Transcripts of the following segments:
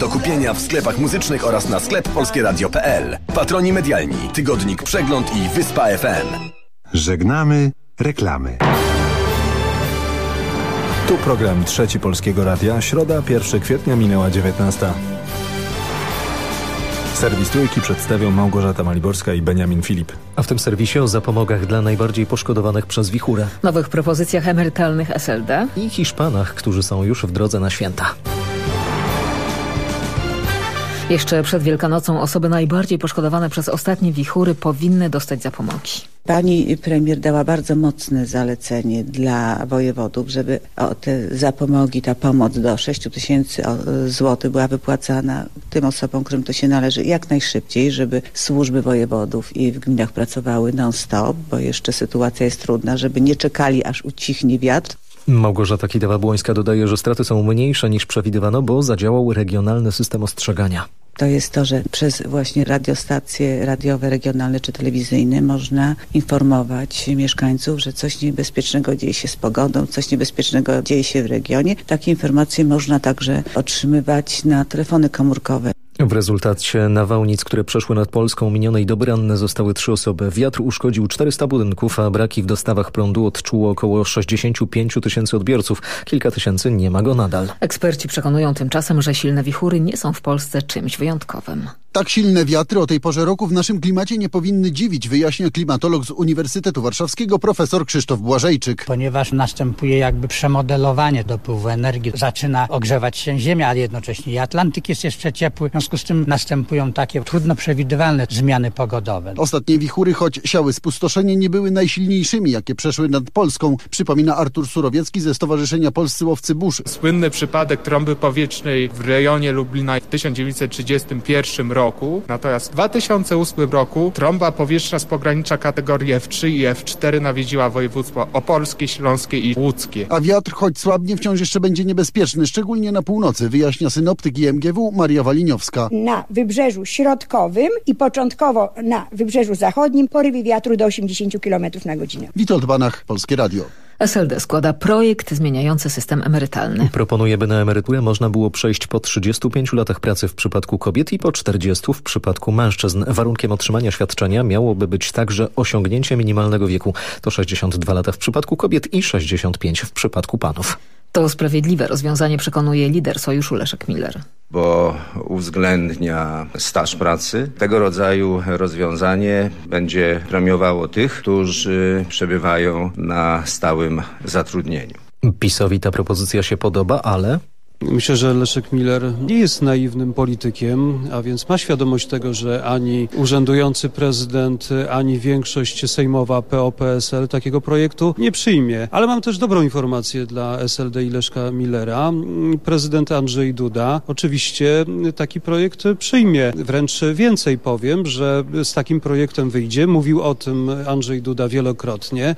Do kupienia w sklepach muzycznych oraz na sklep polskieradio.pl. Patroni medialni, tygodnik Przegląd i Wyspa FM. Żegnamy reklamy. Tu program Trzeci Polskiego Radia. Środa, 1 kwietnia minęła 19. Serwis Trójki przedstawią Małgorzata Maliborska i Beniamin Filip. A w tym serwisie o zapomogach dla najbardziej poszkodowanych przez wichurę. Nowych propozycjach emerytalnych SLD. I Hiszpanach, którzy są już w drodze na święta. Jeszcze przed Wielkanocą osoby najbardziej poszkodowane przez ostatnie wichury powinny dostać zapomogi. Pani premier dała bardzo mocne zalecenie dla wojewodów, żeby o te zapomogi, ta pomoc do 6 tysięcy złotych była wypłacana tym osobom, którym to się należy jak najszybciej, żeby służby wojewodów i w gminach pracowały non-stop, bo jeszcze sytuacja jest trudna, żeby nie czekali aż ucichnie wiatr. Małgorzata Kidawa-Błońska dodaje, że straty są mniejsze niż przewidywano, bo zadziałał regionalny system ostrzegania to jest to, że przez właśnie radiostacje radiowe, regionalne czy telewizyjne można informować mieszkańców, że coś niebezpiecznego dzieje się z pogodą, coś niebezpiecznego dzieje się w regionie. Takie informacje można także otrzymywać na telefony komórkowe. W rezultacie nawałnic, które przeszły nad Polską minionej doby ranne zostały trzy osoby. Wiatr uszkodził 400 budynków, a braki w dostawach prądu odczuło około 65 tysięcy odbiorców. Kilka tysięcy nie ma go nadal. Eksperci przekonują tymczasem, że silne wichury nie są w Polsce czymś wyjątkowym. Tak silne wiatry o tej porze roku w naszym klimacie nie powinny dziwić, wyjaśnia klimatolog z Uniwersytetu Warszawskiego profesor Krzysztof Błażejczyk. Ponieważ następuje jakby przemodelowanie dopływu energii, zaczyna ogrzewać się Ziemia, ale jednocześnie i Atlantyk jest jeszcze ciepły. W związku z tym następują takie trudno przewidywalne zmiany pogodowe. Ostatnie wichury, choć siały spustoszenie, nie były najsilniejszymi, jakie przeszły nad Polską, przypomina Artur Surowiecki ze Stowarzyszenia Polscy Łowcy Burz. Słynny przypadek trąby powietrznej w rejonie Lublina w 1931 roku. Natomiast w 2008 roku trąba powietrzna z pogranicza kategorii F3 i F4 nawiedziła województwo opolskie, śląskie i łódzkie. A wiatr, choć słabnie, wciąż jeszcze będzie niebezpieczny, szczególnie na północy, wyjaśnia synoptyk IMGW Maria Waliniowska. Na wybrzeżu środkowym i początkowo na wybrzeżu zachodnim porywy wiatru do 80 km na godzinę. Witold Banach, Polskie Radio. SLD składa projekt zmieniający system emerytalny. Proponuje, by na emeryturę można było przejść po 35 latach pracy w przypadku kobiet i po 40 w przypadku mężczyzn. Warunkiem otrzymania świadczenia miałoby być także osiągnięcie minimalnego wieku. To 62 lata w przypadku kobiet i 65 w przypadku panów. To sprawiedliwe rozwiązanie przekonuje lider sojuszu Leszek Miller bo uwzględnia staż pracy. Tego rodzaju rozwiązanie będzie premiowało tych, którzy przebywają na stałym zatrudnieniu. PiSowi ta propozycja się podoba, ale Myślę, że Leszek Miller nie jest naiwnym politykiem, a więc ma świadomość tego, że ani urzędujący prezydent, ani większość sejmowa PO-PSL takiego projektu nie przyjmie. Ale mam też dobrą informację dla SLD i Leszka Millera. Prezydent Andrzej Duda oczywiście taki projekt przyjmie. Wręcz więcej powiem, że z takim projektem wyjdzie. Mówił o tym Andrzej Duda wielokrotnie.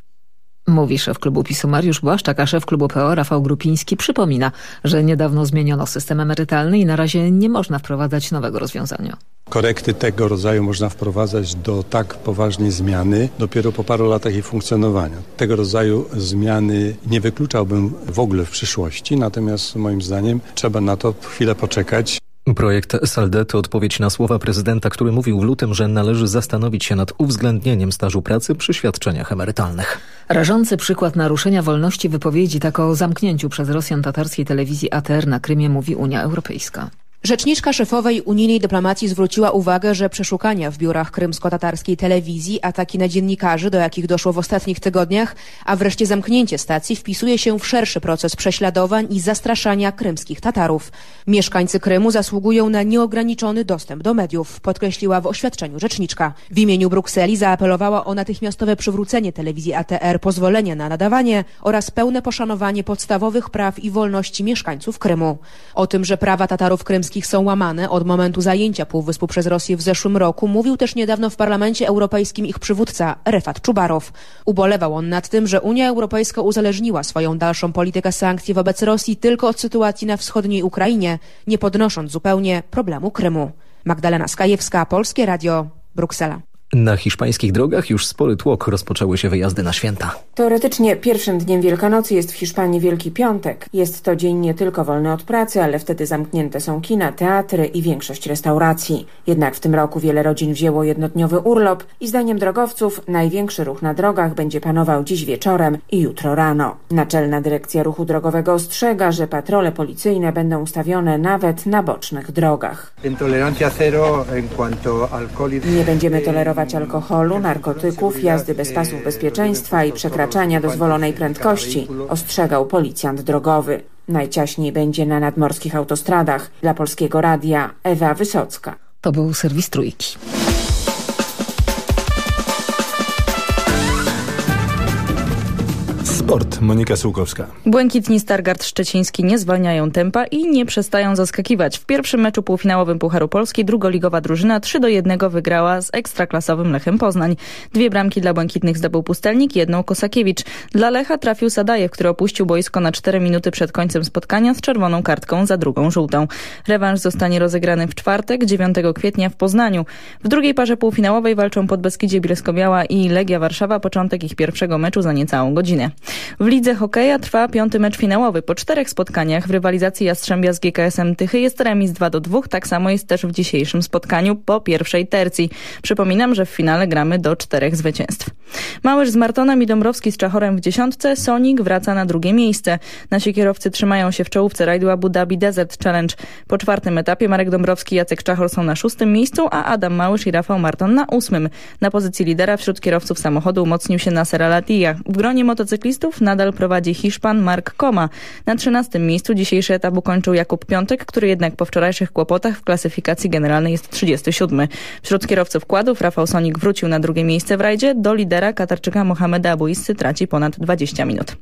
Mówi szef klubu PiSu Mariusz Błaszczak, a szef klubu PO Rafał Grupiński przypomina, że niedawno zmieniono system emerytalny i na razie nie można wprowadzać nowego rozwiązania. Korekty tego rodzaju można wprowadzać do tak poważnej zmiany dopiero po paru latach jej funkcjonowania. Tego rodzaju zmiany nie wykluczałbym w ogóle w przyszłości, natomiast moim zdaniem trzeba na to chwilę poczekać. Projekt SLD to odpowiedź na słowa prezydenta, który mówił w lutym, że należy zastanowić się nad uwzględnieniem stażu pracy przy świadczeniach emerytalnych. Rażący przykład naruszenia wolności wypowiedzi tak o zamknięciu przez Rosjan tatarskiej telewizji ATR na Krymie mówi Unia Europejska. Rzeczniczka szefowej unijnej dyplomacji zwróciła uwagę, że przeszukania w biurach krymsko-tatarskiej telewizji, ataki na dziennikarzy, do jakich doszło w ostatnich tygodniach, a wreszcie zamknięcie stacji wpisuje się w szerszy proces prześladowań i zastraszania krymskich Tatarów. Mieszkańcy Krymu zasługują na nieograniczony dostęp do mediów, podkreśliła w oświadczeniu rzeczniczka. W imieniu Brukseli zaapelowała o natychmiastowe przywrócenie telewizji ATR pozwolenia na nadawanie oraz pełne poszanowanie podstawowych praw i wolności mieszkańców Krymu. O tym, że prawa Tatarów krymskich są łamane od momentu zajęcia Półwyspu przez Rosję w zeszłym roku, mówił też niedawno w Parlamencie Europejskim ich przywódca, Refat Czubarow. Ubolewał on nad tym, że Unia Europejska uzależniła swoją dalszą politykę sankcji wobec Rosji tylko od sytuacji na wschodniej Ukrainie, nie podnosząc zupełnie problemu Krymu. Magdalena Skajewska, Polskie Radio, Bruksela. Na hiszpańskich drogach już spory tłok rozpoczęły się wyjazdy na święta. Teoretycznie pierwszym dniem Wielkanocy jest w Hiszpanii Wielki Piątek. Jest to dzień nie tylko wolny od pracy, ale wtedy zamknięte są kina, teatry i większość restauracji. Jednak w tym roku wiele rodzin wzięło jednodniowy urlop i zdaniem drogowców największy ruch na drogach będzie panował dziś wieczorem i jutro rano. Naczelna Dyrekcja Ruchu Drogowego ostrzega, że patrole policyjne będą ustawione nawet na bocznych drogach. Nie będziemy tolerować alkoholu, narkotyków, jazdy bez pasów bezpieczeństwa i przekraczania dozwolonej prędkości, ostrzegał policjant drogowy. Najciaśniej będzie na nadmorskich autostradach. Dla Polskiego Radia Ewa Wysocka. To był serwis Trójki. Sport. Monika Sułkowska. Błękitni Stargard Szczeciński nie zwalniają tempa i nie przestają zaskakiwać. W pierwszym meczu półfinałowym Pucharu Polski drugoligowa drużyna 3 do 1 wygrała z ekstraklasowym Lechem Poznań. Dwie bramki dla Błękitnych zdobył Pustelnik, jedną Kosakiewicz. Dla Lecha trafił Sadajew, który opuścił boisko na 4 minuty przed końcem spotkania z czerwoną kartką za drugą żółtą. Rewanż zostanie rozegrany w czwartek, 9 kwietnia w Poznaniu. W drugiej parze półfinałowej walczą Podbeskidzie Bielsko-Biała i Legia Warszawa. Początek ich pierwszego meczu za niecałą godzinę. W lidze hokeja trwa piąty mecz finałowy. Po czterech spotkaniach w rywalizacji Jastrzębia z GKS-em Tychy jest remis 2 do 2. Tak samo jest też w dzisiejszym spotkaniu po pierwszej tercji. Przypominam, że w finale gramy do czterech zwycięstw. Małyż z Martonem i Dąbrowski z Czachorem w dziesiątce. Sonik wraca na drugie miejsce. Nasi kierowcy trzymają się w czołówce rajdu Abu Dhabi Desert Challenge. Po czwartym etapie Marek Dąbrowski i Jacek Czachor są na szóstym miejscu, a Adam Małysz i Rafał Marton na ósmym. Na pozycji lidera wśród kierowców samochodu umocnił się Nasser Al-Attiyah. W gronie motocyklistów nadal prowadzi Hiszpan Mark Koma. Na 13 miejscu dzisiejszy etap ukończył Jakub Piątek, który jednak po wczorajszych kłopotach w klasyfikacji generalnej jest 37. Wśród kierowców kładów Rafał Sonik wrócił na drugie miejsce w rajdzie. Do lidera Katarczyka Mohameda Abuissy traci ponad 20 minut.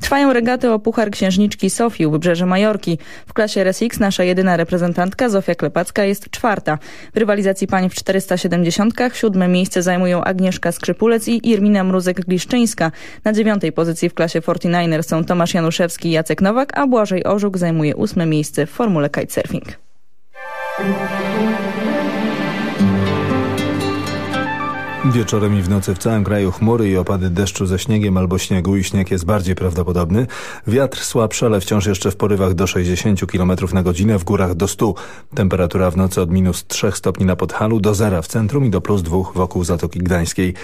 Trwają regaty o Puchar Księżniczki Sofii u wybrzeże Majorki. W klasie RSX nasza jedyna reprezentantka Zofia Klepacka jest czwarta. W rywalizacji pań w 470 siódme miejsce zajmują Agnieszka Skrzypulec i Irmina Mruzek-Gliszczyńska. Na dziewiątej pozycji w klasie 49ers są Tomasz Januszewski i Jacek Nowak, a Błażej Orzuk zajmuje ósme miejsce w formule kitesurfing. Wieczorem i w nocy w całym kraju chmury i opady deszczu ze śniegiem albo śniegu i śnieg jest bardziej prawdopodobny. Wiatr słabszy, ale wciąż jeszcze w porywach do 60 km na godzinę, w górach do 100. Temperatura w nocy od minus 3 stopni na Podhalu do zera w centrum i do plus 2 wokół Zatoki Gdańskiej.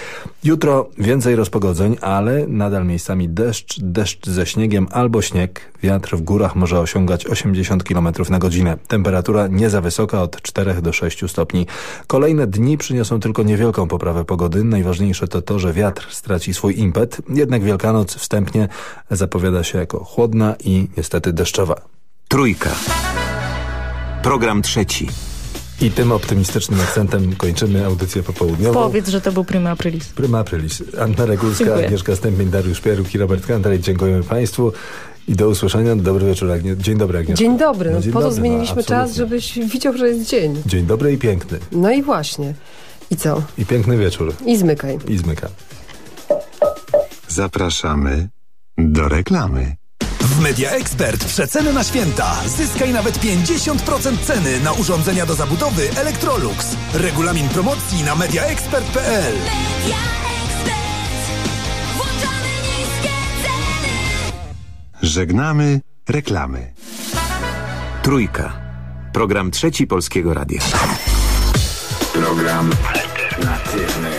Jutro więcej rozpogodzeń, ale nadal miejscami deszcz, deszcz ze śniegiem albo śnieg. Wiatr w górach może osiągać 80 km na godzinę. Temperatura nie za wysoka od 4 do 6 stopni. Kolejne dni przyniosą tylko niewielką poprawę pogody. Najważniejsze to to, że wiatr straci swój impet. Jednak Wielkanoc wstępnie zapowiada się jako chłodna i niestety deszczowa. Trójka. Program trzeci. I tym optymistycznym akcentem kończymy audycję popołudniową. Powiedz, że to był Prima Aprilis. Prima Aprilis. Anna Regulska, Dziękuję. Agnieszka Stępień, Dariusz Pieruk i Robert Kantarek. Dziękujemy Państwu i do usłyszenia. Dobry wieczór. Agnie... Dzień dobry, Agnieszka. Dzień dobry. No, No, dzień po to no, zmieniliśmy czas, absolutnie. żebyś widział, że jest dzień. Dzień dobry i piękny. No i właśnie. I co? I piękny wieczór. I zmykaj. I zmyka. Zapraszamy do reklamy. W Media Expert przeceny na święta. Zyskaj nawet 50% ceny na urządzenia do zabudowy Electrolux. Regulamin promocji na mediaexpert.pl. Żegnamy reklamy. Trójka. Program trzeci Polskiego Radia. Program alternatywny.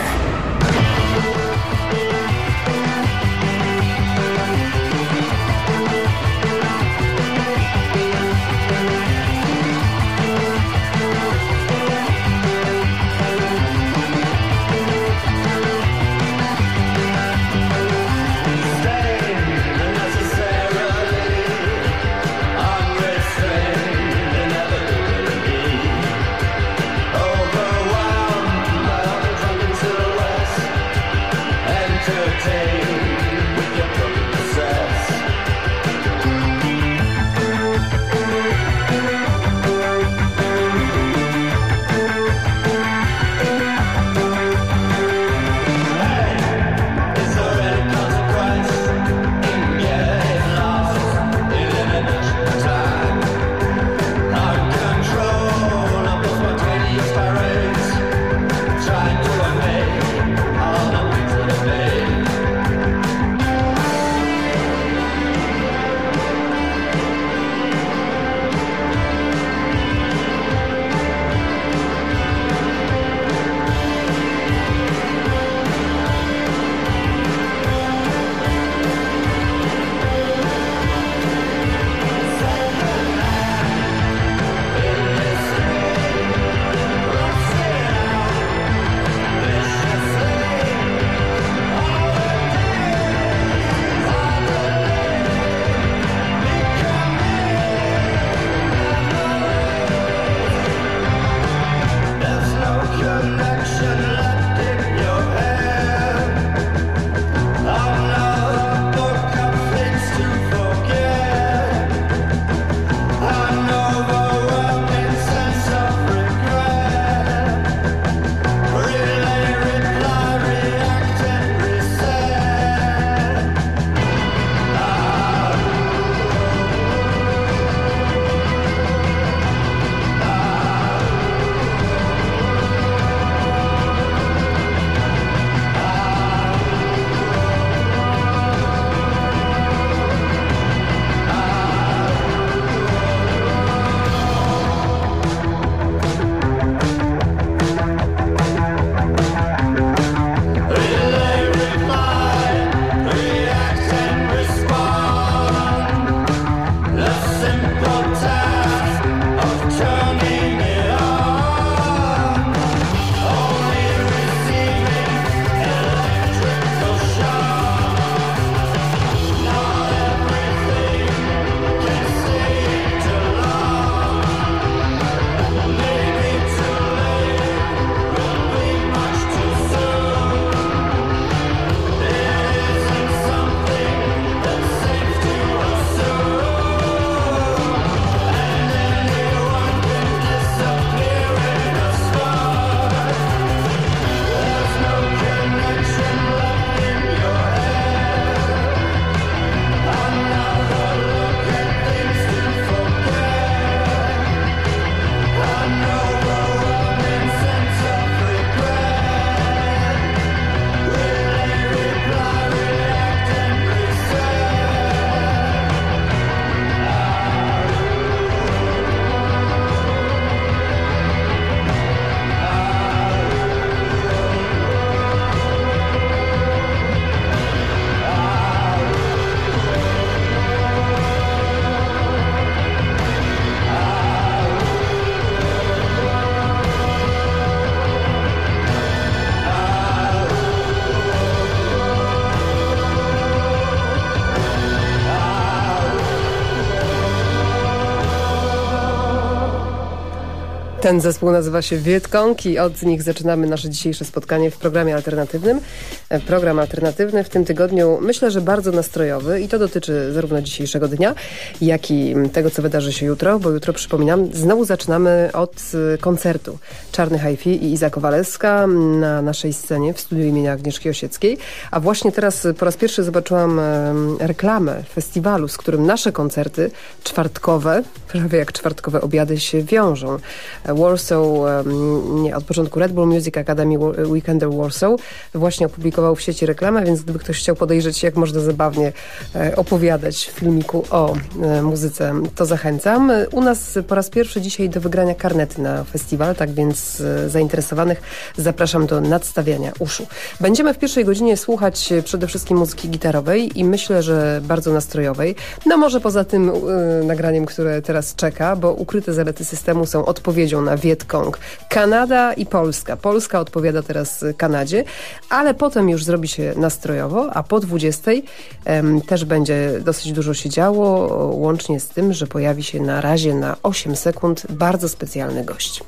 Ten zespół nazywa się Wietkong i od nich zaczynamy nasze dzisiejsze spotkanie w programie alternatywnym. Program alternatywny w tym tygodniu myślę, że bardzo nastrojowy i to dotyczy zarówno dzisiejszego dnia, jak i tego, co wydarzy się jutro, bo jutro przypominam, znowu zaczynamy od e, koncertu Czarny Hi-Fi i Iza Kowalewska na naszej scenie w studiu imienia Agnieszki Osieckiej, a właśnie teraz po raz pierwszy zobaczyłam reklamę festiwalu, z którym nasze koncerty czwartkowe, prawie jak czwartkowe obiady się wiążą. Warsaw, nie, od początku Red Bull Music Academy Weekender Warsaw właśnie opublikował w sieci reklamę, więc gdyby ktoś chciał podejrzeć, jak można zabawnie e, opowiadać w filmiku o e, muzyce, to zachęcam. U nas po raz pierwszy dzisiaj do wygrania karnety na festiwal, tak więc e, zainteresowanych zapraszam do nadstawiania uszu. Będziemy w pierwszej godzinie słuchać przede wszystkim muzyki gitarowej i myślę, że bardzo nastrojowej. No może poza tym nagraniem, które teraz czeka, bo ukryte zalety systemu są odpowiedzią na Wietkong. Kanada i Polska. Polska odpowiada teraz Kanadzie, ale potem już zrobi się nastrojowo, a po 20 um, też będzie dosyć dużo się działo, łącznie z tym, że pojawi się na razie na 8 sekund bardzo specjalny gość.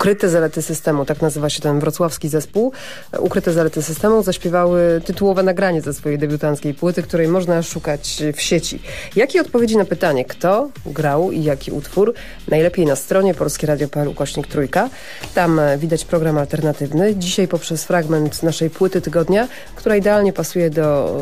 Ukryte zalety systemu, tak nazywa się ten wrocławski zespół. Ukryte zalety systemu zaśpiewały tytułowe nagranie ze swojej debiutanckiej płyty, której można szukać w sieci. Jakie odpowiedzi na pytanie, kto grał i jaki utwór? Najlepiej na stronie polskieradio.pl ukośnik trójka. Tam widać program alternatywny. Dzisiaj poprzez fragment naszej płyty tygodnia, która idealnie pasuje do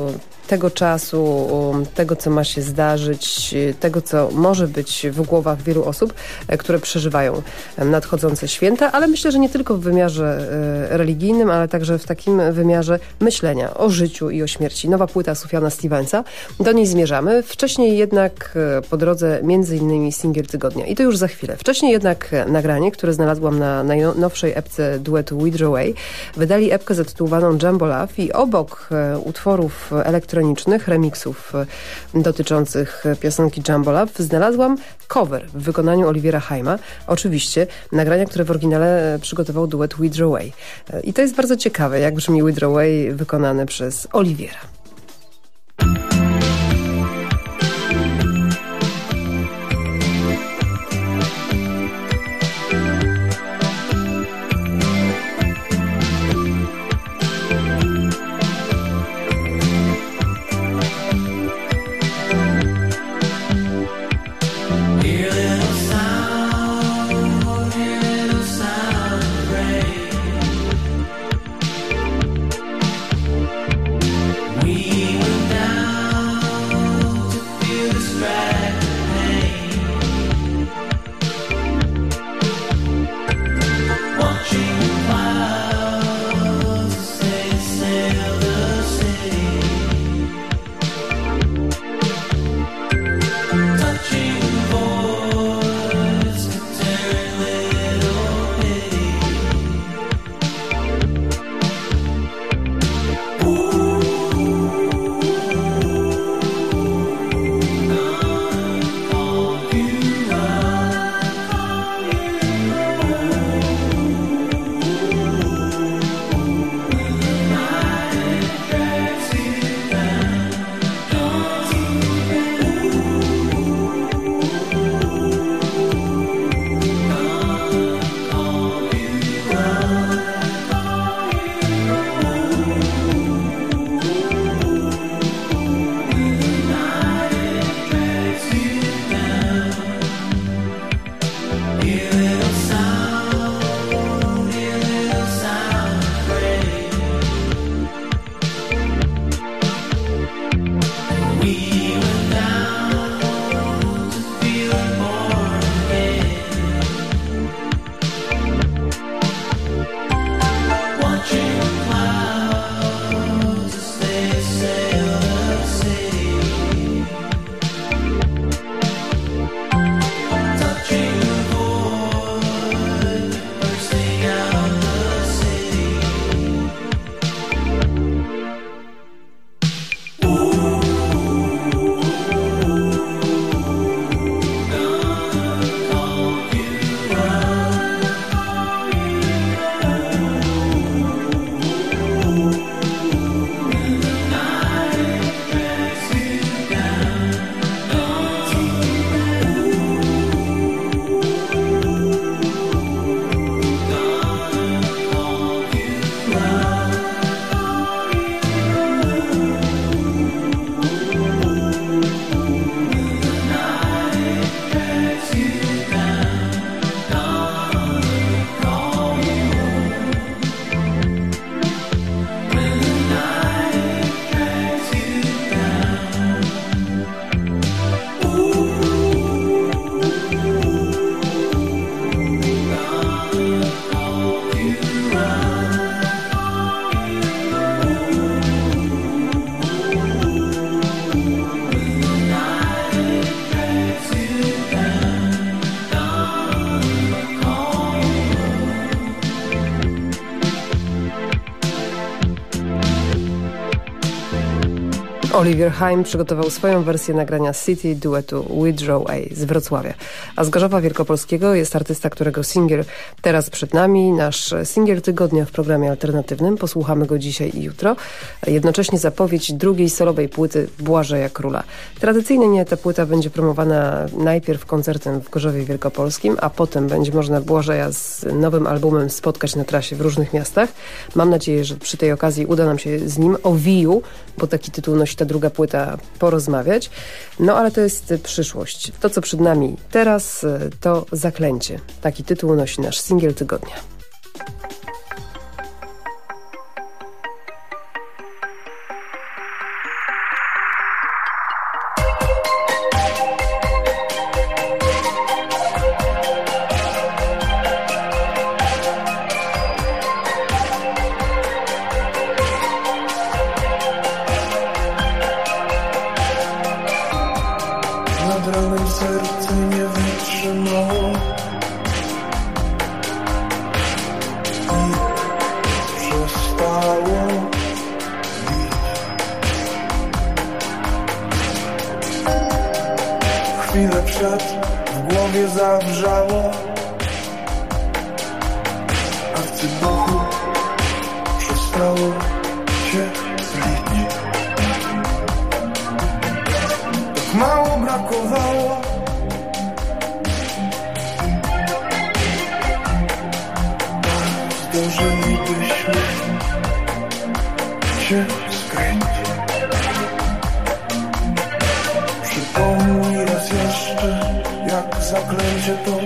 tego czasu, tego, co ma się zdarzyć, tego, co może być w głowach wielu osób, e, które przeżywają nadchodzące święta, ale myślę, że nie tylko w wymiarze e, religijnym, ale także w takim wymiarze myślenia o życiu i o śmierci. Nowa płyta Sufiana Stevensa, do niej zmierzamy. Wcześniej jednak e, po drodze między innymi singiel tygodnia i to już za chwilę. Wcześniej jednak nagranie, które znalazłam na najnowszej epce duetu Withdraw. Wydali epkę zatytułowaną Jumbo Love i obok utworów elektronicznych elektronicznych, remixów e, dotyczących piosenki Jumbo Love znalazłam cover w wykonaniu Oliwiera Haima. Oczywiście nagrania, które w oryginale e, przygotował duet Withdraw Away. E, I to jest bardzo ciekawe, jak brzmi Withdraw Away wykonane przez Oliwiera. Oliver Heim przygotował swoją wersję nagrania City duetu Withdraw A z Wrocławia. A z Gorzowa Wielkopolskiego jest artysta, którego singiel teraz przed nami. Nasz singiel tygodnia w programie alternatywnym. Posłuchamy go dzisiaj i jutro. Jednocześnie zapowiedź drugiej solowej płyty Błażeja Króla. Tradycyjnie ta płyta będzie promowana najpierw koncertem w Gorzowie Wielkopolskim, a potem będzie można Błażeja z nowym albumem spotkać na trasie w różnych miastach. Mam nadzieję, że przy tej okazji uda nam się z nim o Wiju, bo taki tytuł nosi ta druga płyta, porozmawiać. No ale to jest przyszłość. To, co przed nami teraz, to Zaklęcie. Taki tytuł nosi nasz singiel tygodnia. никого А в теплуху что стало теплее Так мало бракувало Zdążylibyśmy się Zaklęcie. To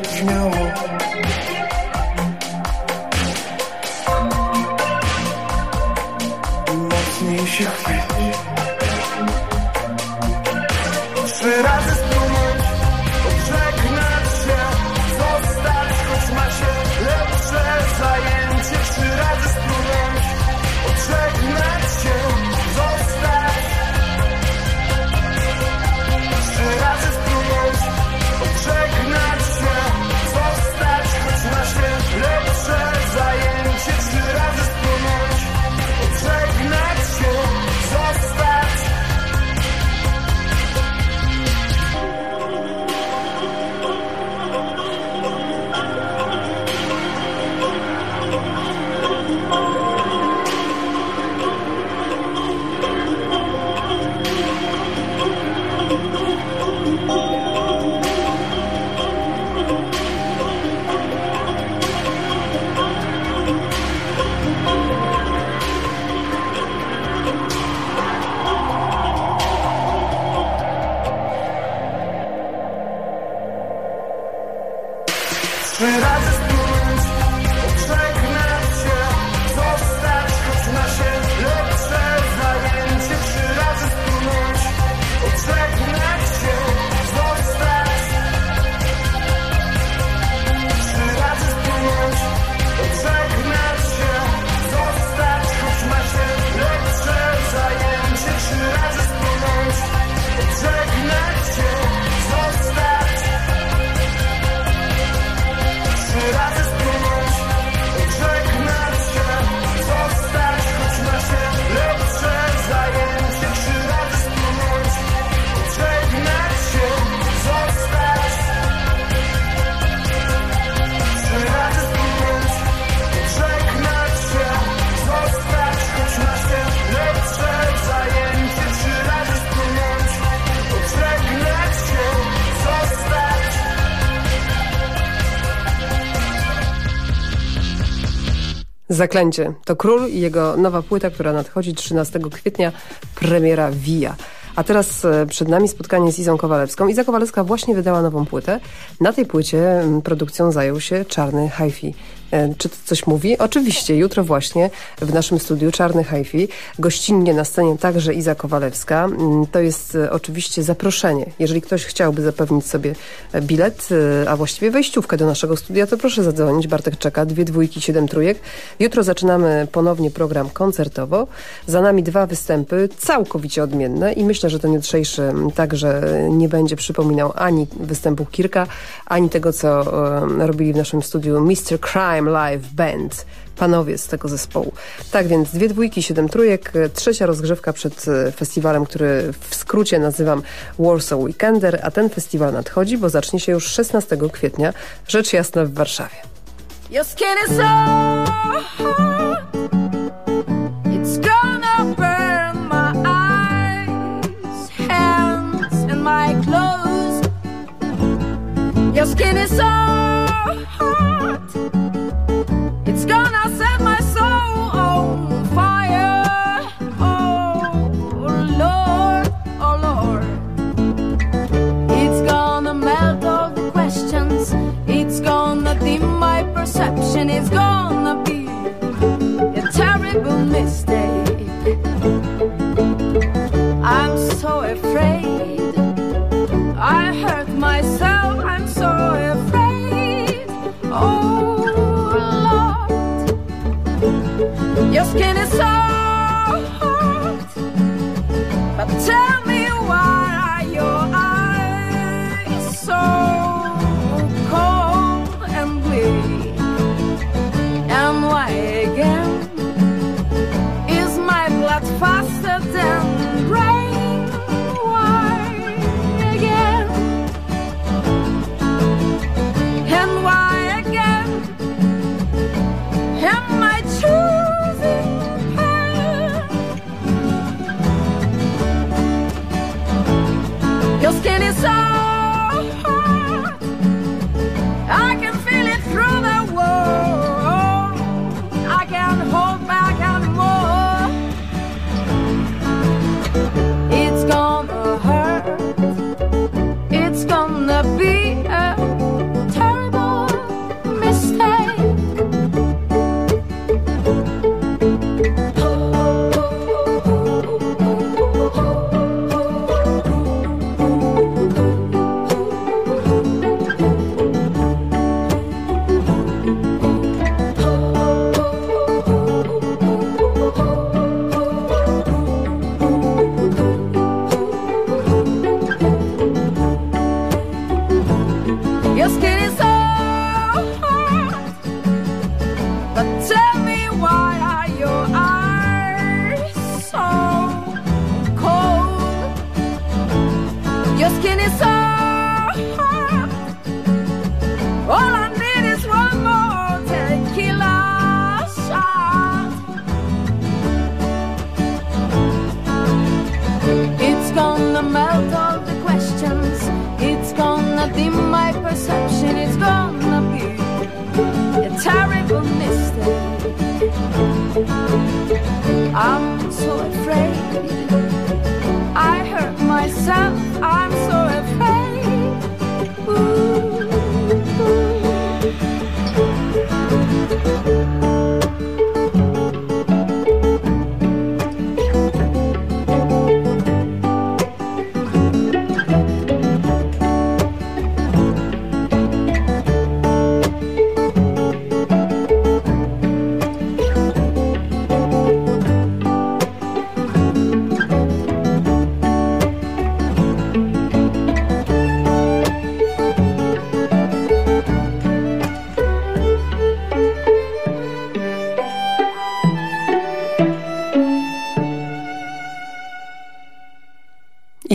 Król i jego nowa płyta, która nadchodzi 13 kwietnia, premiera Via. A teraz e, przed nami spotkanie z Izą Kowalewską. Iza Kowalewska właśnie wydała nową płytę. Na tej płycie produkcją zajął się Czarny Hi-Fi. E, czy to coś mówi? Oczywiście, jutro właśnie w naszym studiu Czarny Hi-Fi, gościnnie na scenie także Iza Kowalewska. Mm, to jest e, oczywiście zaproszenie. Jeżeli ktoś chciałby zapewnić sobie bilet, a właściwie wejściówkę do naszego studia, to proszę zadzwonić. Bartek czeka, dwie dwójki, siedem trójek. Jutro zaczynamy ponownie program koncertowo. Za nami dwa występy całkowicie odmienne i myślę, że ten jutrzejszy także nie będzie przypominał ani występu Kirka, ani tego, co robili w naszym studiu Mr. Crime Time Live Band panowie z tego zespołu. Tak więc dwie dwójki, siedem trójek, trzecia rozgrzewka przed e, festiwalem, który w skrócie nazywam Warsaw Weekender, a ten festiwal nadchodzi, bo zacznie się już 16 kwietnia, rzecz jasna w Warszawie. Your skin is so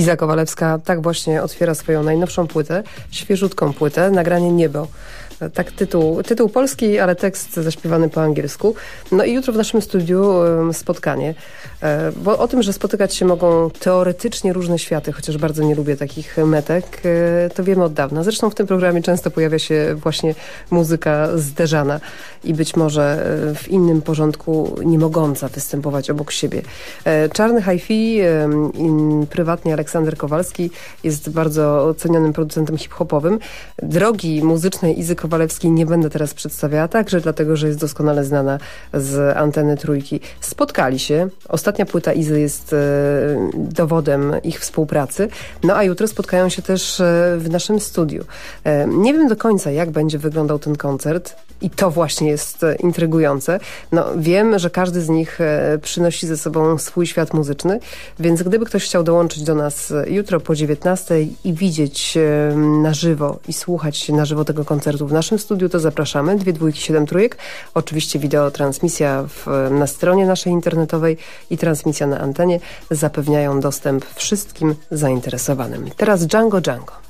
Iza Kowalewska tak właśnie otwiera swoją najnowszą płytę, świeżutką płytę, nagranie Niebo. Tak tytuł, tytuł polski, ale tekst zaśpiewany po angielsku. No i jutro w naszym studiu spotkanie, e, bo o tym, że spotykać się mogą teoretycznie różne światy, chociaż bardzo nie lubię takich metek, e, to wiemy od dawna. Zresztą w tym programie często pojawia się właśnie muzyka zderzana i być może e, w innym porządku nie mogąca występować obok siebie. Czarny hi-fi, prywatnie Aleksander Kowalski jest bardzo cenionym producentem hip-hopowym. Drogi muzycznej Izy Kowalewskiej nie będę teraz przedstawiała, także dlatego, że jest doskonale znana z anteny Trójki. Spotkali się. Ostatnia płyta Izy jest e, dowodem ich współpracy. No a jutro spotkają się też e, w naszym studiu. E, nie wiem do końca, jak będzie wyglądał ten koncert. I to właśnie jest intrygujące. No, wiem, że każdy z nich przynosi ze sobą swój świat muzyczny, więc gdyby ktoś chciał dołączyć do nas jutro po 19 i widzieć na żywo i słuchać na żywo tego koncertu w naszym studiu, to zapraszamy. Dwie dwójki, siedem trójek. Oczywiście wideotransmisja w, na stronie naszej internetowej i transmisja na antenie zapewniają dostęp wszystkim zainteresowanym. Teraz Django Django.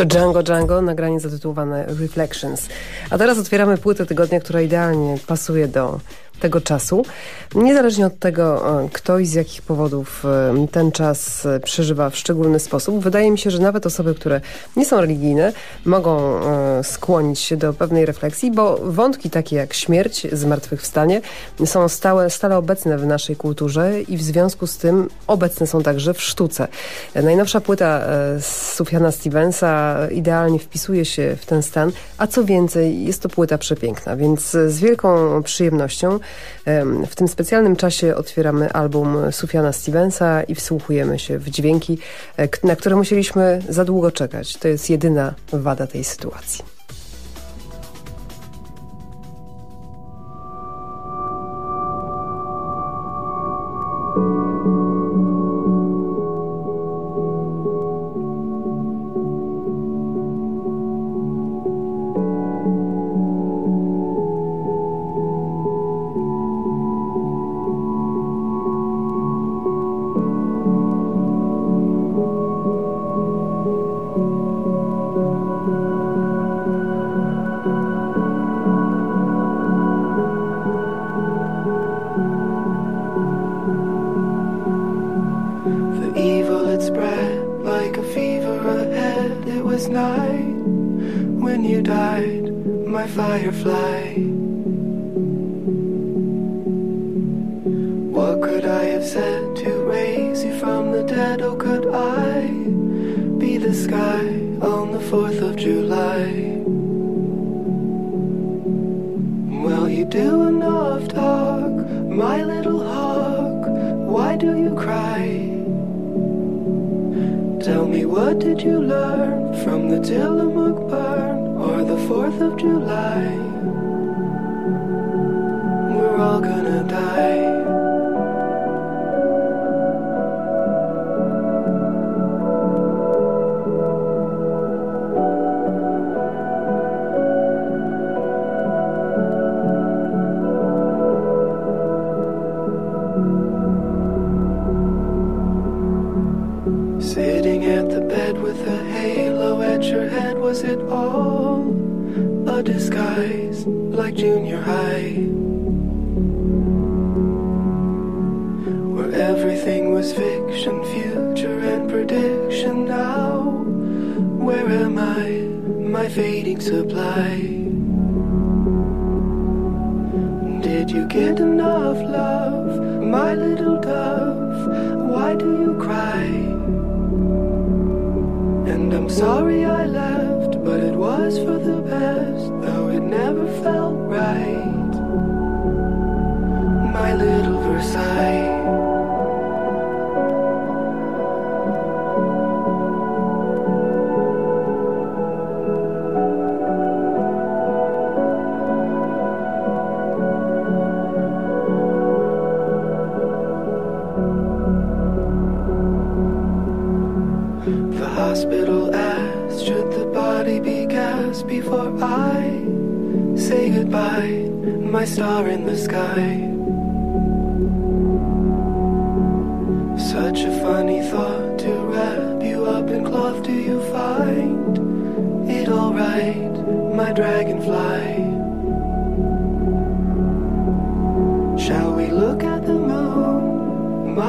To Django Django, nagranie zatytułowane Reflections. A teraz otwieramy płytę tygodnia, która idealnie pasuje do tego czasu. Niezależnie od tego, e, kto i z jakich powodów e, ten czas e, przeżywa w szczególny sposób, wydaje mi się, że nawet osoby, które nie są religijne, mogą skłonić się do pewnej refleksji, bo wątki takie jak śmierć, zmartwychwstanie są stałe, stale obecne w naszej kulturze i w związku z tym obecne są także w sztuce. Najnowsza płyta Sufjana Stevensa idealnie wpisuje się w ten stan, a co więcej, jest to płyta przepiękna, więc z wielką przyjemnością em, w tym specjalnym czasie otwieramy album Sufjana Stevensa i wsłuchujemy się w dźwięki, e, na które musieliśmy za długo czekać. To jest jedyna wada tej sytuacji. 4th of July? We're all gonna die. Supply.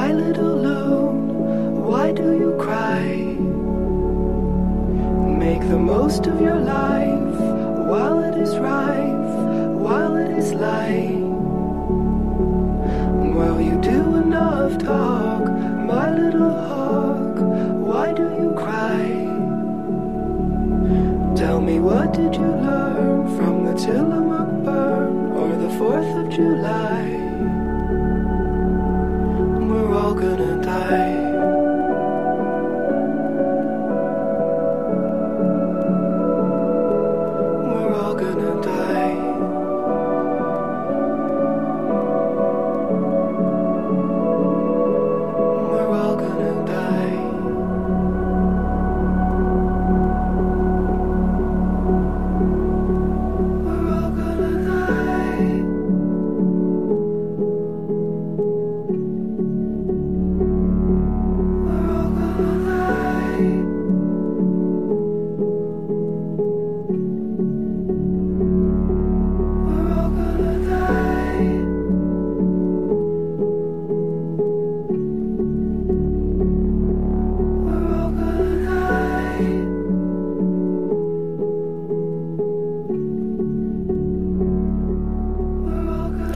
My little loon? Why do you cry? Make the most of your life while it is rife, while it is light. Well, you do enough talk, my little hawk. Why do you cry? Tell me, what did you learn from the Tillamook burn or the 4th of July? Gonna die.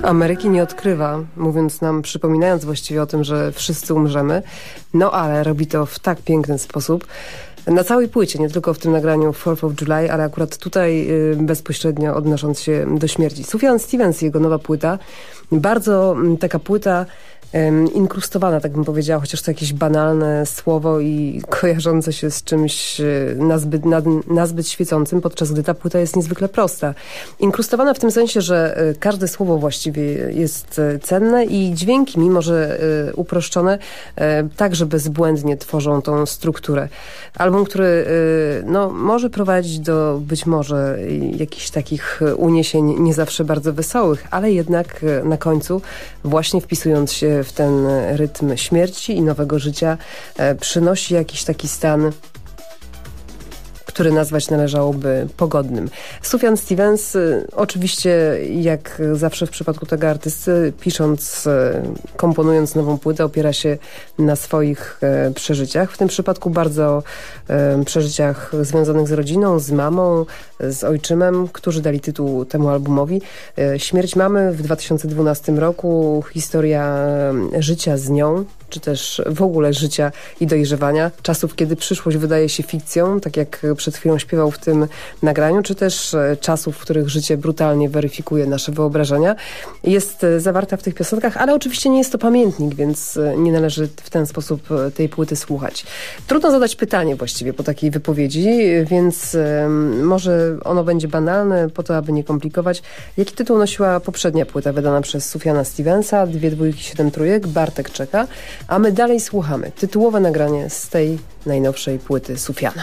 Ameryki nie odkrywa, mówiąc nam, przypominając właściwie o tym, że wszyscy umrzemy, no ale robi to w tak piękny sposób. Na całej płycie, nie tylko w tym nagraniu 4th of July, ale akurat tutaj y, bezpośrednio odnosząc się do śmierci. Sufjan Stevens, jego nowa płyta, bardzo mm, taka płyta inkrustowana, tak bym powiedziała, chociaż to jakieś banalne słowo i kojarzące się z czymś e, nazbyt, nazbyt świecącym, podczas gdy ta płyta jest niezwykle prosta. Inkrustowana w tym sensie, że e, każde słowo właściwie jest e, cenne i dźwięki, mimo że uproszczone, także bezbłędnie tworzą tą strukturę. Album, który no, może prowadzić do być może jakichś takich uniesień nie zawsze bardzo wesołych, ale jednak na końcu, właśnie wpisując się w ten rytm śmierci i nowego życia, e, przynosi jakiś taki stan który nazwać należałoby pogodnym. Sufjan Stevens, y, oczywiście jak zawsze w przypadku tego artysty, pisząc, y, komponując nową płytę, opiera się na swoich e, przeżyciach. W tym przypadku bardzo przeżyciach związanych z rodziną, z mamą, z ojczymem, którzy dali tytuł temu albumowi. Śmierć mamy w 2012 roku, historia życia z nią, czy też w ogóle życia i dojrzewania, czasów, kiedy przyszłość wydaje się fikcją, tak jak przed chwilą śpiewał w tym nagraniu, czy też e, czasów, w których życie brutalnie weryfikuje nasze wyobrażenia. Jest e, zawarta w tych piosenkach, ale oczywiście nie jest to pamiętnik, więc e, nie należy w ten sposób tej płyty słuchać. Trudno zadać pytanie właściwie po takiej wypowiedzi, więc może ono będzie banalne, po to, aby nie komplikować. Jaki tytuł nosiła poprzednia płyta wydana przez Sufiana Stevensa, dwie dwójki, siedem trójek, Bartek czeka, a my dalej słuchamy. Tytułowe nagranie z tej najnowszej płyty Sufiana.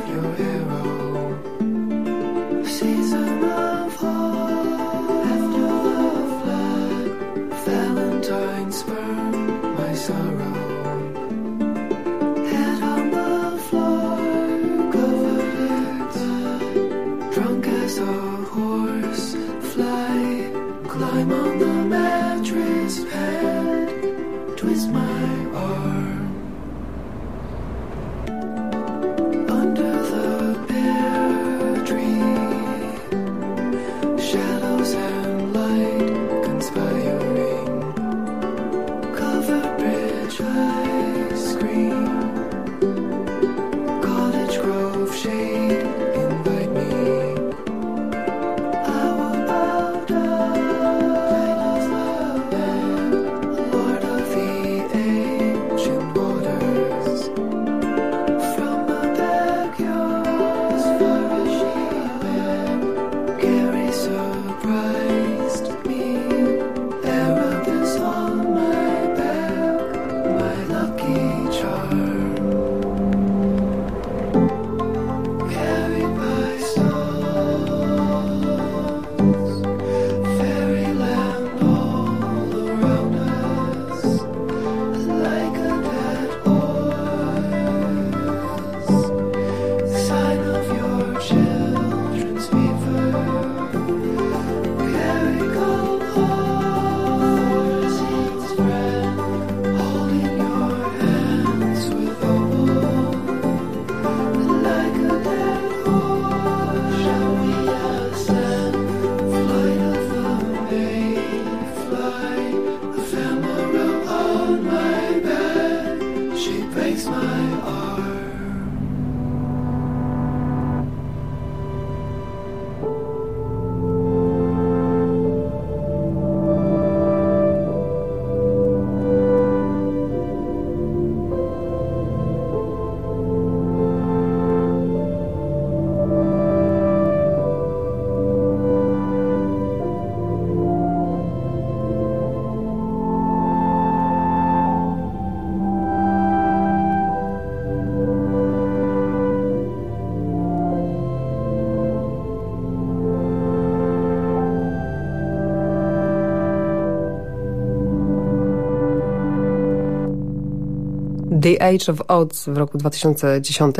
The Age of Odds w roku 2010.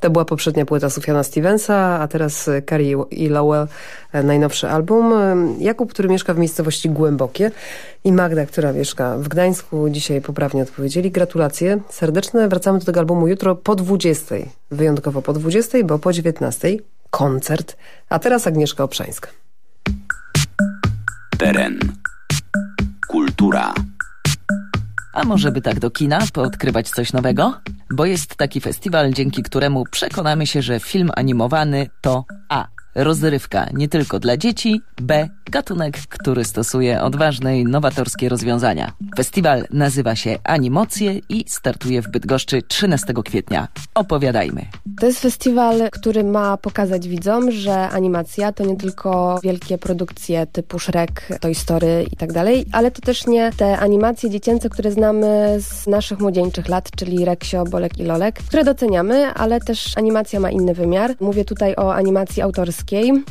To była poprzednia płyta Sufjana Stevensa, a teraz Carrie i Lowell, e, najnowszy album. Jakub, który mieszka w miejscowości Głębokie i Magda, która mieszka w Gdańsku, dzisiaj poprawnie odpowiedzieli. Gratulacje serdeczne. Wracamy do tego albumu jutro po 20. Wyjątkowo po 20, bo po 19 koncert. A teraz Agnieszka Obszańska. Teren. Kultura. A może by tak do kina poodkrywać coś nowego? Bo jest taki festiwal, dzięki któremu przekonamy się, że film animowany to A. Rozrywka nie tylko dla dzieci, B. Gatunek, który stosuje odważne i nowatorskie rozwiązania. Festiwal nazywa się Animocje i startuje w Bydgoszczy 13 kwietnia. Opowiadajmy. To jest festiwal, który ma pokazać widzom, że animacja to nie tylko wielkie produkcje typu Shrek, Toy Story i tak dalej, ale to też nie te animacje dziecięce, które znamy z naszych młodzieńczych lat, czyli Reksio, Bolek i Lolek, które doceniamy, ale też animacja ma inny wymiar. Mówię tutaj o animacji autorskiej.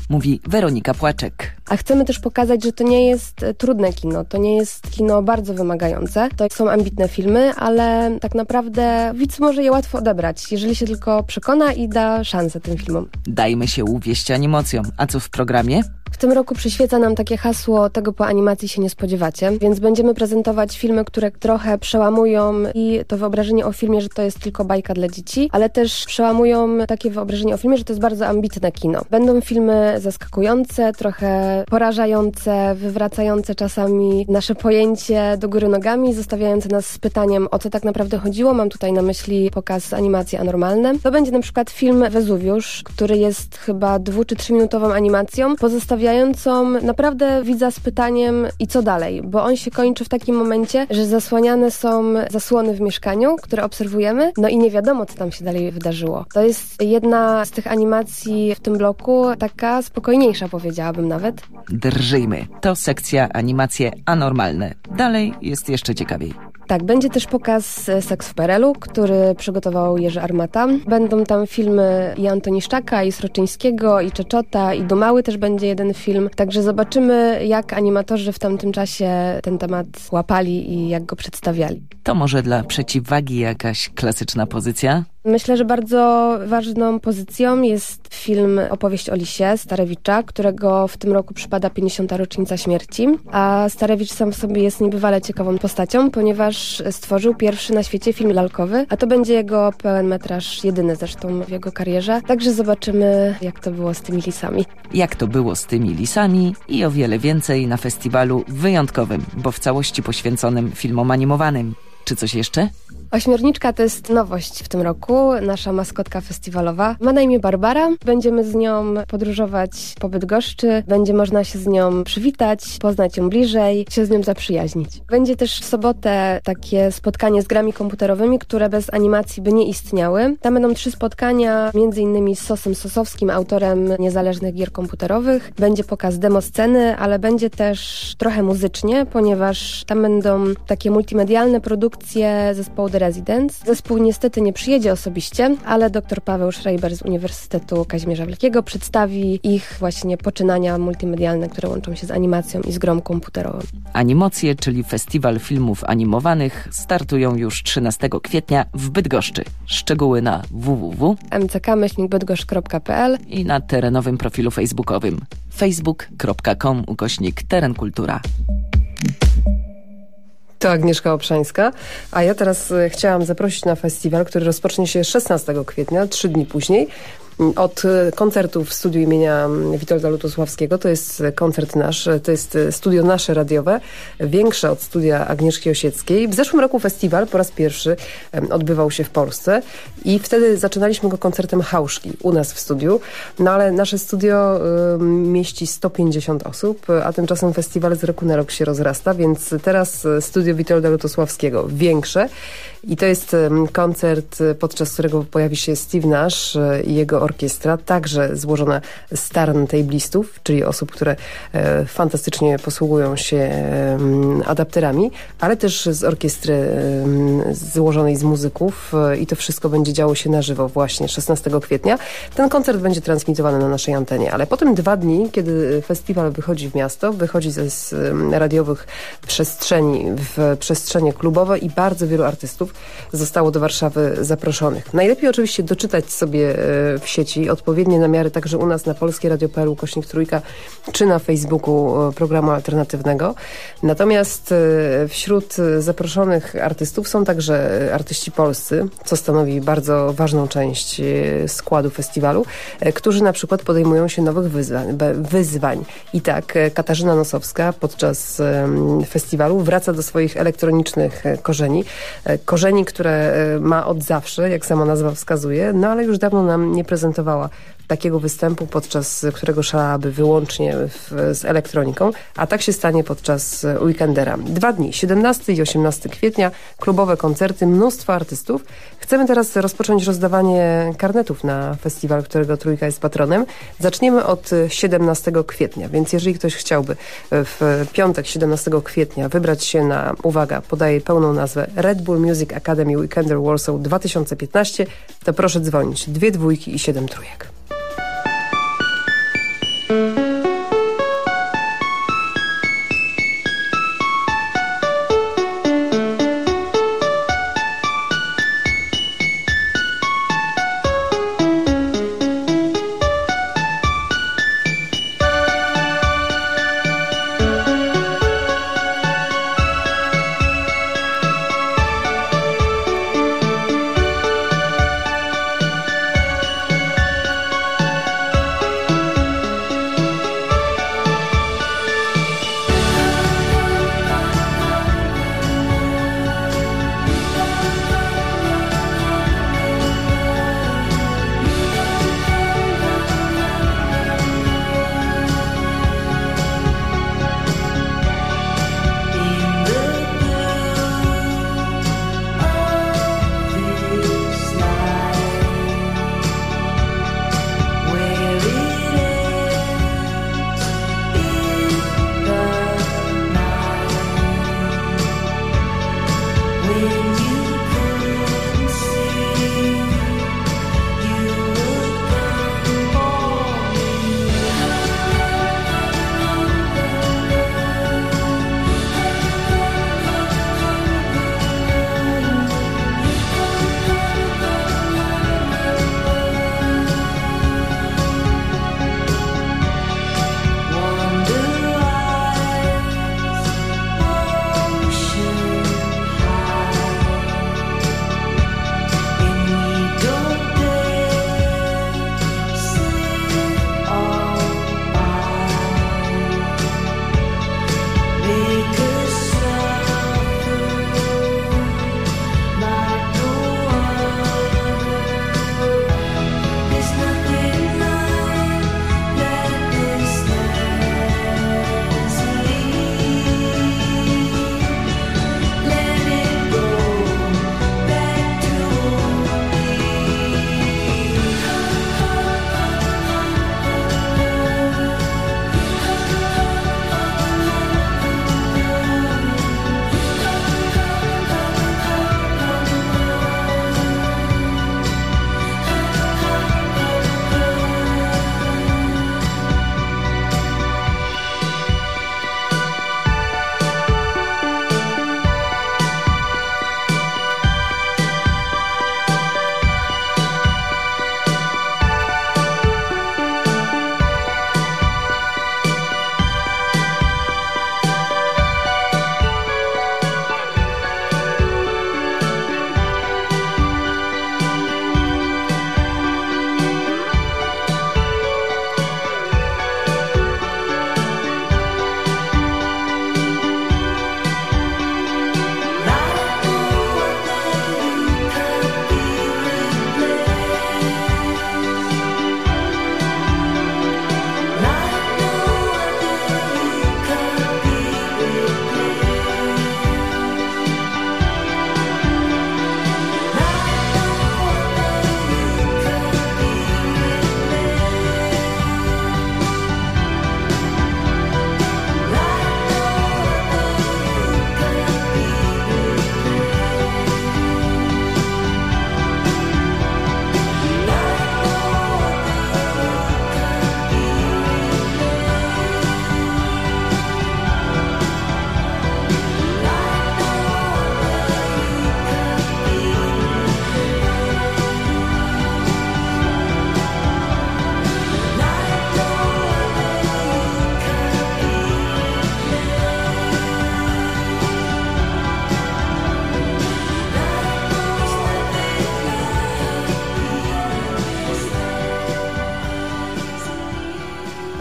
Mówi Weronika Płaczek. A chcemy też pokazać, że to nie jest e, trudne kino, to nie jest kino bardzo wymagające. To są ambitne filmy, ale tak naprawdę widz może je łatwo odebrać, jeżeli się tylko przekona i da szansę tym filmom. Dajmy się uwieść animacjom. A co w programie? W tym roku przyświeca nam takie hasło tego po animacji się nie spodziewacie, więc będziemy prezentować filmy, które trochę przełamują i to wyobrażenie o filmie, że to jest tylko bajka dla dzieci, ale też przełamują takie wyobrażenie o filmie, że to jest bardzo ambitne kino. Będą filmy zaskakujące, trochę porażające, wywracające czasami nasze pojęcie do góry nogami, zostawiające nas z pytaniem, o co tak naprawdę chodziło. Mam tutaj na myśli pokaz animacji anormalne. To będzie na przykład film Wezuwiusz, który jest chyba dwu czy trzyminutową animacją, pozostawiającą naprawdę widza z pytaniem i co dalej, bo on się kończy w takim momencie, że zasłaniane są zasłony w mieszkaniu, które obserwujemy, no i nie wiadomo, co tam się dalej wydarzyło. To jest jedna z tych animacji w tym bloku, taka spokojniejsza powiedziałabym nawet. Drżyjmy. To sekcja animacje anormalne. Dalej jest jeszcze ciekawiej. Tak, będzie też pokaz e, Seks w Perelu, który przygotował Jerzy Armata. Będą tam filmy i Antoniszczaka, i Sroczyńskiego, i Czeczota, i Domały też będzie jeden film. Także zobaczymy, jak animatorzy w tamtym czasie ten temat łapali i jak go przedstawiali. To może dla przeciwwagi jakaś klasyczna pozycja? Myślę, że bardzo ważną pozycją jest film Opowieść o Lisie Starewicza, którego w tym roku przypada 50. rocznica śmierci. A Starewicz sam w sobie jest niebywale ciekawą postacią, ponieważ stworzył pierwszy na świecie film lalkowy, a to będzie jego pełen metraż, jedyny zresztą w jego karierze. Także zobaczymy, jak to było z tymi lisami. Jak to było z tymi lisami i o wiele więcej na festiwalu wyjątkowym, bo w całości poświęconym filmom animowanym. Czy coś jeszcze? Ośmiorniczka to jest nowość w tym roku, nasza maskotka festiwalowa. Ma na imię Barbara. Będziemy z nią podróżować po Bydgoszczy. Będzie można się z nią przywitać, poznać ją bliżej, się z nią zaprzyjaźnić. Będzie też w sobotę takie spotkanie z grami komputerowymi, które bez animacji by nie istniały. Tam będą trzy spotkania, między innymi z Sosem Sosowskim, autorem niezależnych gier komputerowych. Będzie pokaz demo sceny, ale będzie też trochę muzycznie, ponieważ tam będą takie multimedialne produkcje zespołu The Residence. Zespół niestety nie przyjedzie osobiście, ale dr Paweł Schreiber z Uniwersytetu Kazimierza Wielkiego przedstawi ich właśnie poczynania multimedialne, które łączą się z animacją i z grą komputerową. Animocje, czyli festiwal filmów animowanych, startują już 13 kwietnia w Bydgoszczy. Szczegóły na www mck-bydgoszcz.pl i na terenowym profilu facebookowym facebook.com ukośnik terenkultura. To Agnieszka Obszańska, a ja teraz e, chciałam zaprosić na festiwal, który rozpocznie się 16 kwietnia, trzy dni później od e, koncertu w studiu imienia mm, Witolda Lutosławskiego. To jest koncert nasz, to jest e, studio nasze radiowe, większe od studia Agnieszki Osieckiej. W zeszłym roku festiwal po raz pierwszy odbywał się w Polsce i wtedy zaczynaliśmy go koncertem Hauszki u nas w studiu, no ale nasze studio y, mieści 150 osób, a tymczasem festiwal z roku na rok się rozrasta, więc teraz studio Witolda Lutosławskiego większe i to jest koncert, podczas którego pojawi się Steve Nash i jego orkiestra, także złożona z turntablistów, czyli osób, które e, fantastycznie posługują się e, adapterami, ale też z orkiestry e, złożonej z muzyków e, i to wszystko będzie działo się na żywo właśnie 16 kwietnia. Ten koncert będzie transmitowany na naszej antenie, ale potem dwa dni, kiedy festiwal wychodzi w miasto, wychodzi ze radiowych przestrzeni w przestrzenie klubowe i bardzo wielu artystów zostało do Warszawy zaproszonych. Najlepiej oczywiście doczytać sobie e, w sieci odpowiednie namiary także u nas na Polskie Radio.pl kośnik trójka czy na Facebooku e, programu alternatywnego. Natomiast e, wśród zaproszonych artystów są także artyści polscy, co stanowi bardzo ważną część składu festiwalu, którzy na przykład podejmują się nowych wyzwań. wyzwań. I tak Katarzyna Nosowska podczas festiwalu wraca do swoich elektronicznych korzeni. Korzeni, które ma od zawsze, jak sama nazwa wskazuje, no ale już dawno nam nie prezentowała takiego występu, podczas którego szalałaby wyłącznie w, z elektroniką, a tak się stanie podczas weekendera. Dwa dni, 17 i 18 kwietnia, klubowe koncerty, mnóstwo artystów. Chcemy teraz rozpocząć rozdawanie karnetów na festiwal, którego Trójka jest patronem. Zaczniemy od 17 kwietnia, więc jeżeli ktoś chciałby w piątek 17 kwietnia wybrać się na, uwaga, podaję pełną nazwę Red Bull Music Academy Weekender Warsaw 2015, to proszę dzwonić. Dwie dwójki i siedem trójek. Bye.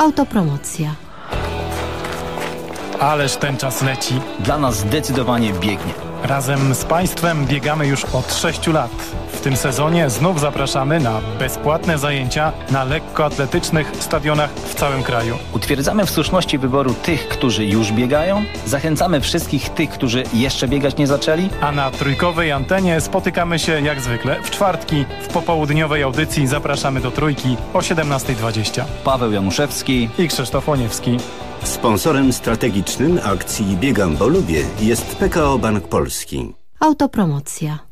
Autopromocja. Ależ ten czas leci. Dla nas zdecydowanie biegnie. Razem z Państwem biegamy już od 6 lat. W tym sezonie znów zapraszamy na bezpłatne zajęcia na lekkoatletycznych stadionach w całym kraju. Utwierdzamy w słuszności wyboru tych, którzy już biegają, zachęcamy wszystkich tych, którzy jeszcze biegać nie zaczęli, A na trójkowej antenie spotykamy się jak zwykle w czwartki. W popołudniowej audycji zapraszamy do trójki o 17.20. Paweł Januszewski i Krzysztof Łoniewski. Sponsorem strategicznym akcji Biegam, bo lubię jest PKO Bank Polski. Autopromocja.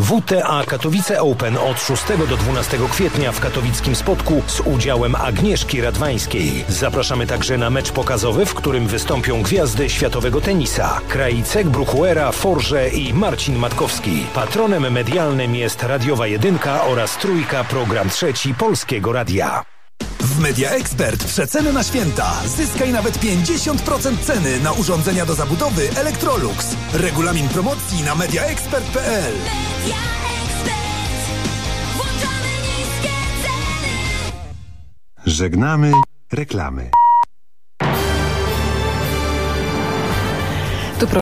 WTA Katowice Open od 6 do 12 kwietnia w katowickim spotku z udziałem Agnieszki Radwańskiej. Zapraszamy także na mecz pokazowy, w którym wystąpią gwiazdy światowego tenisa. Krajicek, Bruchuera, Forże i Marcin Matkowski. Patronem medialnym jest Radiowa Jedynka oraz Trójka Program Trzeci Polskiego Radia. W Media Expert przeceny na święta. Zyskaj nawet 50% ceny na urządzenia do zabudowy Electrolux. Regulamin promocji na mediaexpert.pl. Żegnamy reklamy.